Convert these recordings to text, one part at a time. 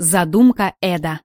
Задумка Эда.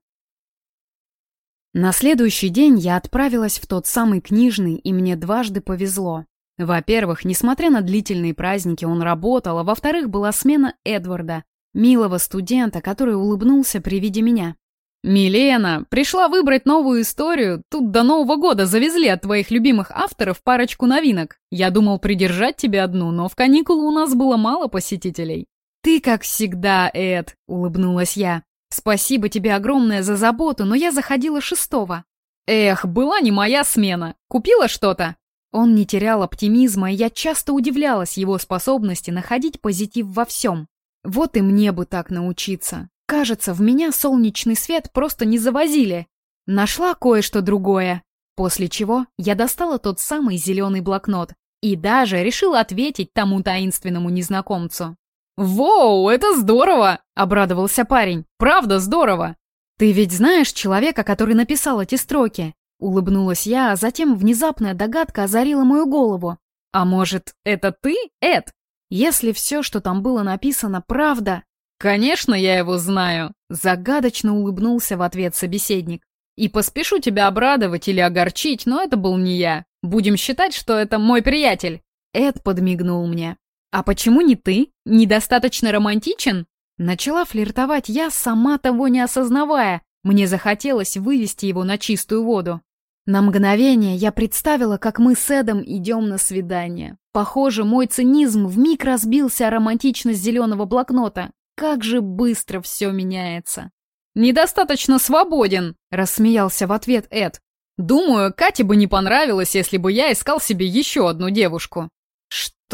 На следующий день я отправилась в тот самый книжный, и мне дважды повезло. Во-первых, несмотря на длительные праздники, он работал, а во-вторых, была смена Эдварда, милого студента, который улыбнулся при виде меня. «Милена, пришла выбрать новую историю. Тут до Нового года завезли от твоих любимых авторов парочку новинок. Я думал придержать тебе одну, но в каникулы у нас было мало посетителей». «Ты, как всегда, Эд», — улыбнулась я. Спасибо тебе огромное за заботу, но я заходила шестого. Эх, была не моя смена. Купила что-то? Он не терял оптимизма, и я часто удивлялась его способности находить позитив во всем. Вот и мне бы так научиться. Кажется, в меня солнечный свет просто не завозили. Нашла кое-что другое. После чего я достала тот самый зеленый блокнот и даже решила ответить тому таинственному незнакомцу. «Воу, это здорово!» — обрадовался парень. «Правда здорово!» «Ты ведь знаешь человека, который написал эти строки?» Улыбнулась я, а затем внезапная догадка озарила мою голову. «А может, это ты, Эд? Если все, что там было написано, правда...» «Конечно, я его знаю!» Загадочно улыбнулся в ответ собеседник. «И поспешу тебя обрадовать или огорчить, но это был не я. Будем считать, что это мой приятель!» Эд подмигнул мне. «А почему не ты? Недостаточно романтичен?» Начала флиртовать я, сама того не осознавая. Мне захотелось вывести его на чистую воду. На мгновение я представила, как мы с Эдом идем на свидание. Похоже, мой цинизм вмиг разбился о романтичность зеленого блокнота. Как же быстро все меняется. «Недостаточно свободен», — рассмеялся в ответ Эд. «Думаю, Кате бы не понравилось, если бы я искал себе еще одну девушку».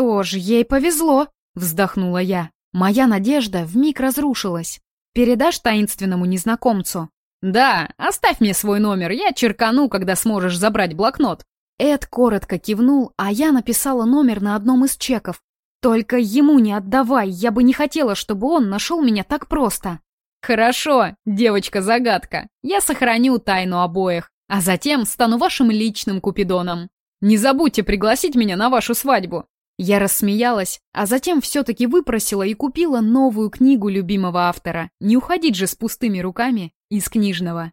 «Что ж, ей повезло!» — вздохнула я. Моя надежда вмиг разрушилась. «Передашь таинственному незнакомцу?» «Да, оставь мне свой номер, я черкану, когда сможешь забрать блокнот». Эд коротко кивнул, а я написала номер на одном из чеков. «Только ему не отдавай, я бы не хотела, чтобы он нашел меня так просто». «Хорошо, девочка-загадка, я сохраню тайну обоих, а затем стану вашим личным купидоном. Не забудьте пригласить меня на вашу свадьбу. Я рассмеялась, а затем все-таки выпросила и купила новую книгу любимого автора. Не уходить же с пустыми руками из книжного.